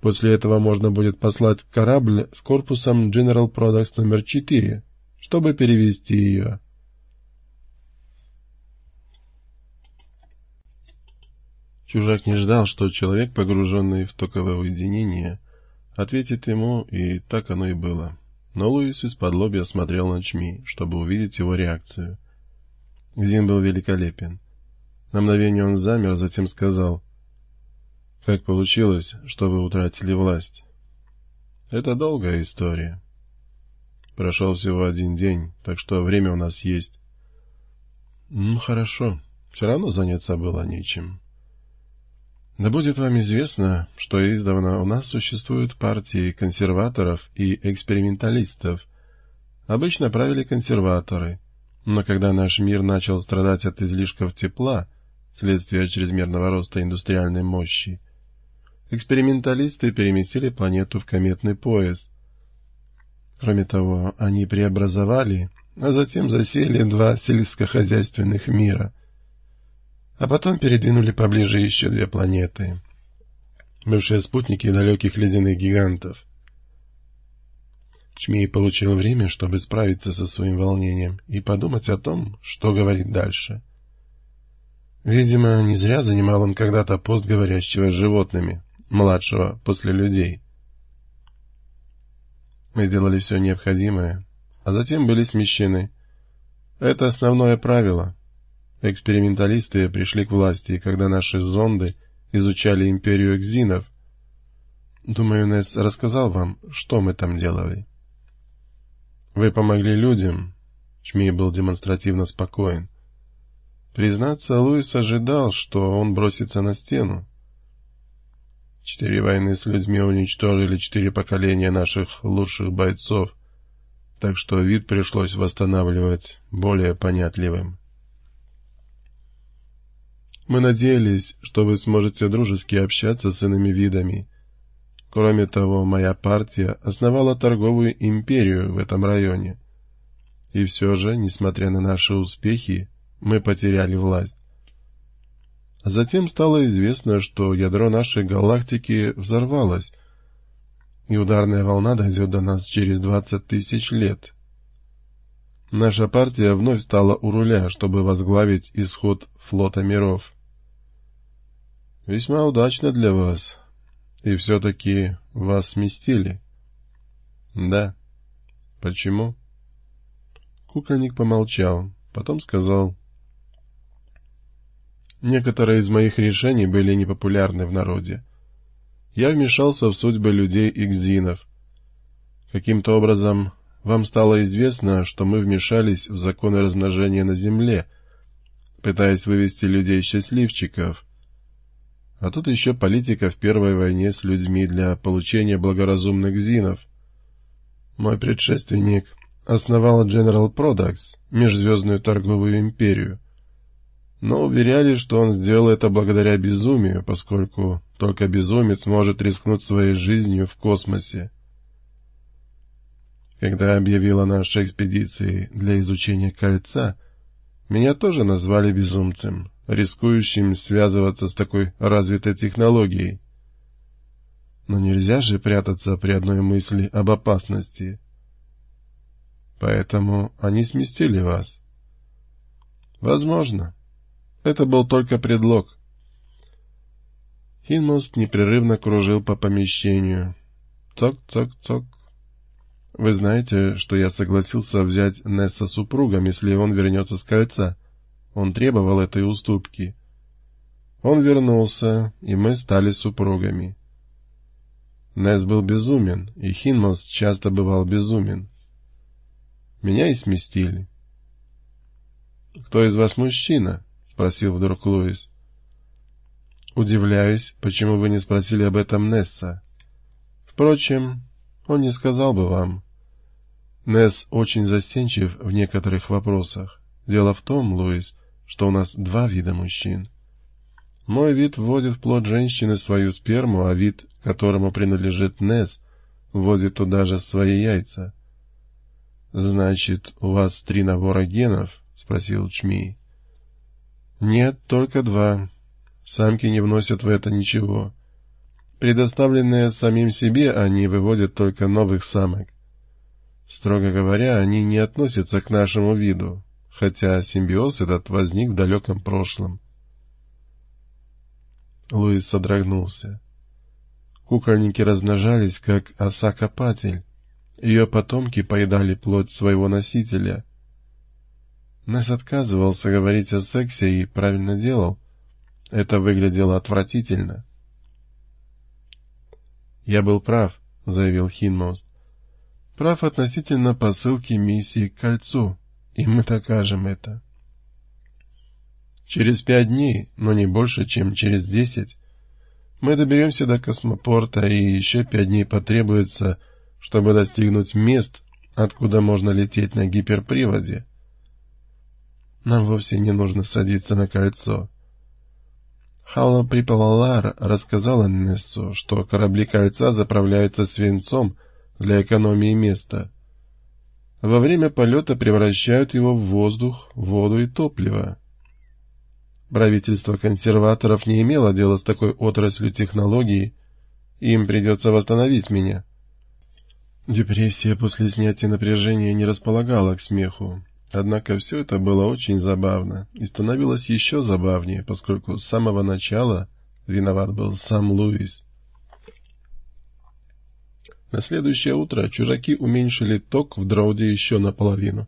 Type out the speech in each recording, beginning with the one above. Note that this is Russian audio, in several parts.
После этого можно будет послать корабль с корпусом General Products номер 4, чтобы перевести ее. Чужак не ждал, что человек, погруженный в токовое уединение, ответит ему, и так оно и было. Но Луис из-под лобья смотрел на Чми, чтобы увидеть его реакцию. Зин был великолепен. На мгновение он замер, затем сказал, «Как получилось, что вы утратили власть?» «Это долгая история. Прошел всего один день, так что время у нас есть». «Ну, хорошо. Все равно заняться было нечем». Да будет вам известно, что издавна у нас существуют партии консерваторов и эксперименталистов. Обычно правили консерваторы, но когда наш мир начал страдать от излишков тепла, вследствие чрезмерного роста индустриальной мощи, эксперименталисты переместили планету в кометный пояс. Кроме того, они преобразовали, а затем засели два сельскохозяйственных мира — а потом передвинули поближе еще две планеты, бывшие спутники далеких ледяных гигантов. Чмей получил время, чтобы справиться со своим волнением и подумать о том, что говорить дальше. Видимо, не зря занимал он когда-то пост говорящего с животными, младшего после людей. Мы сделали все необходимое, а затем были смещены. Это основное правило — Эксперименталисты пришли к власти, когда наши зонды изучали империю экзинов. Думаю, Несс рассказал вам, что мы там делали. Вы помогли людям. Чми был демонстративно спокоен. Признаться, Луис ожидал, что он бросится на стену. Четыре войны с людьми уничтожили четыре поколения наших лучших бойцов, так что вид пришлось восстанавливать более понятливым. Мы надеялись, что вы сможете дружески общаться с иными видами. Кроме того, моя партия основала торговую империю в этом районе. И все же, несмотря на наши успехи, мы потеряли власть. Затем стало известно, что ядро нашей галактики взорвалось, и ударная волна дойдет до нас через двадцать тысяч лет. Наша партия вновь стала у руля, чтобы возглавить исход флота миров. Весьма удачно для вас. И все-таки вас сместили. Да. Почему? Кукольник помолчал, потом сказал. Некоторые из моих решений были непопулярны в народе. Я вмешался в судьбы людей Икзинов. Каким-то образом вам стало известно, что мы вмешались в законы размножения на Земле, пытаясь вывести людей-счастливчиков — а тут еще политика в первой войне с людьми для получения благоразумных зинов. Мой предшественник основал General Products, межзвездную торговую империю. Но уверяли, что он сделал это благодаря безумию, поскольку только безумец может рискнуть своей жизнью в космосе. Когда объявила нашей экспедиции для изучения кольца, меня тоже назвали безумцем рискующим связываться с такой развитой технологией. Но нельзя же прятаться при одной мысли об опасности. Поэтому они сместили вас. Возможно. Это был только предлог. Хинмост непрерывно кружил по помещению. Цок-цок-цок. Вы знаете, что я согласился взять Несса супругом, если он вернется с кольца. — он требовал этой уступки. Он вернулся, и мы стали супругами. Нес был безумен, и Хинмос часто бывал безумен. Меня и сместили. «Кто из вас мужчина?» — спросил вдруг Луис. «Удивляюсь, почему вы не спросили об этом Несса. Впрочем, он не сказал бы вам. Несс очень застенчив в некоторых вопросах. Дело в том, Луис, что у нас два вида мужчин. Мой вид вводит в плод женщины свою сперму, а вид, которому принадлежит Нес, вводит туда же свои яйца. — Значит, у вас три набора генов? — спросил Чми. — Нет, только два. Самки не вносят в это ничего. Предоставленные самим себе, они выводят только новых самок. Строго говоря, они не относятся к нашему виду, хотя симбиоз этот возник в далеком прошлом. Луис содрогнулся. Кукольники размножались, как оса-копатель. Ее потомки поедали плоть своего носителя. Несс отказывался говорить о сексе и правильно делал. Это выглядело отвратительно. «Я был прав», — заявил Хинмост. «Прав относительно посылки миссии к кольцу, и мы докажем это». Через пять дней, но не больше, чем через десять, мы доберемся до космопорта, и еще пять дней потребуется, чтобы достигнуть мест, откуда можно лететь на гиперприводе. Нам вовсе не нужно садиться на кольцо. Халла Припалалар рассказала Нессу, что корабли кольца заправляются свинцом для экономии места. Во время полета превращают его в воздух, воду и топливо. Правительство консерваторов не имело дела с такой отраслью технологий, им придется восстановить меня. Депрессия после снятия напряжения не располагала к смеху, однако все это было очень забавно и становилось еще забавнее, поскольку с самого начала виноват был сам Луис. На следующее утро чужаки уменьшили ток в дроуде еще наполовину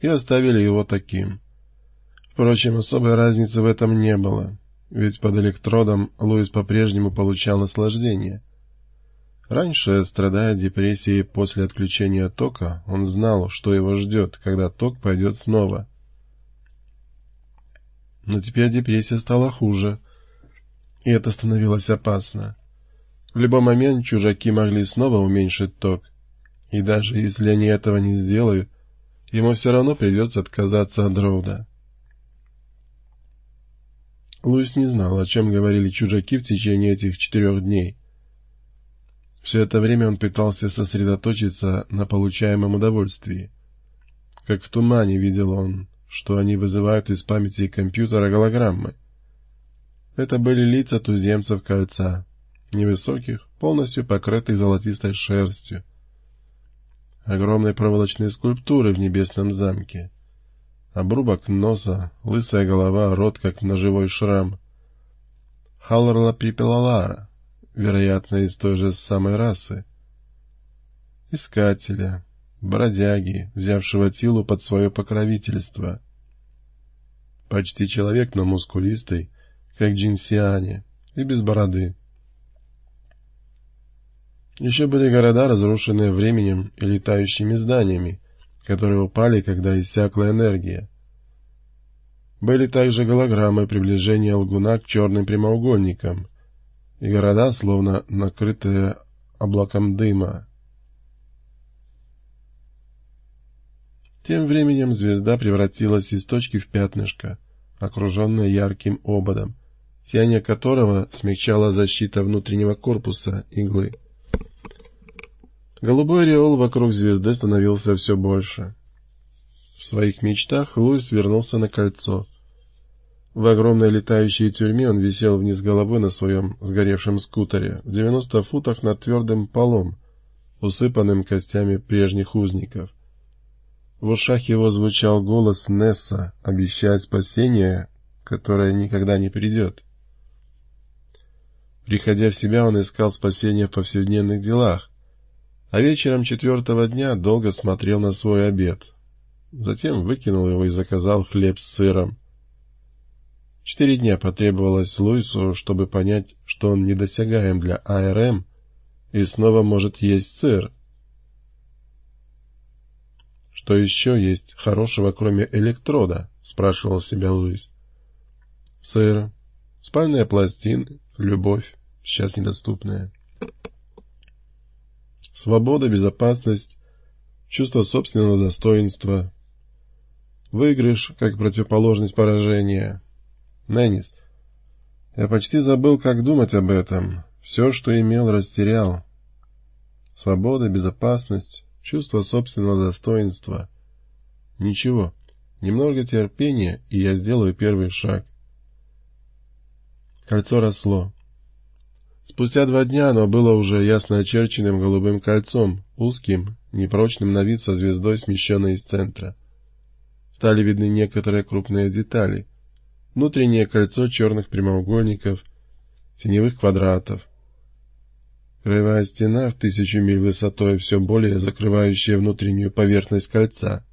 и оставили его таким — Впрочем, особой разницы в этом не было, ведь под электродом Луис по-прежнему получал наслаждение. Раньше, страдая депрессией после отключения тока, он знал, что его ждет, когда ток пойдет снова. Но теперь депрессия стала хуже, и это становилось опасно. В любой момент чужаки могли снова уменьшить ток, и даже если они этого не сделают, ему все равно придется отказаться от Роуда. Луис не знал, о чем говорили чужаки в течение этих четырех дней. Все это время он пытался сосредоточиться на получаемом удовольствии. Как в тумане видел он, что они вызывают из памяти компьютера голограммы. Это были лица туземцев кольца, невысоких, полностью покрытых золотистой шерстью. Огромные проволочные скульптуры в небесном замке — Обрубок носа, лысая голова, рот как ножевой шрам. Халларла Припелалара, вероятно, из той же самой расы. Искателя, бродяги, взявшего Тилу под свое покровительство. Почти человек, но мускулистый, как Джинсиане, и без бороды. Еще были города, разрушенные временем и летающими зданиями, которые упали, когда иссякла энергия. Были также голограммы приближения лгуна к черным прямоугольникам, и города, словно накрытые облаком дыма. Тем временем звезда превратилась из точки в пятнышко, окруженное ярким ободом, сияние которого смягчала защита внутреннего корпуса иглы. Голубой ореол вокруг звезды становился все больше. В своих мечтах Луис вернулся на кольцо. В огромной летающей тюрьме он висел вниз головой на своем сгоревшем скутере, в девяносто футах над твердым полом, усыпанным костями прежних узников. В ушах его звучал голос Несса, обещая спасение, которое никогда не придет. Приходя в себя, он искал спасения в повседневных делах, а вечером четвертого дня долго смотрел на свой обед. Затем выкинул его и заказал хлеб с сыром. Четыре дня потребовалось Луису, чтобы понять, что он недосягаем для АРМ и снова может есть сыр. «Что еще есть хорошего, кроме электрода?» — спрашивал себя Луис. «Сыр, спальная пластина, любовь, сейчас недоступная». Свобода, безопасность, чувство собственного достоинства. Выигрыш как противоположность поражения. Неннис, я почти забыл, как думать об этом. Все, что имел, растерял. Свобода, безопасность, чувство собственного достоинства. Ничего, немного терпения, и я сделаю первый шаг. Кольцо росло. Спустя два дня оно было уже ясно очерченным голубым кольцом, узким, непрочным на вид со звездой, смещенной из центра. Стали видны некоторые крупные детали. Внутреннее кольцо черных прямоугольников, теневых квадратов. Краевая стена в тысячу миль высотой, все более закрывающая внутреннюю поверхность кольца.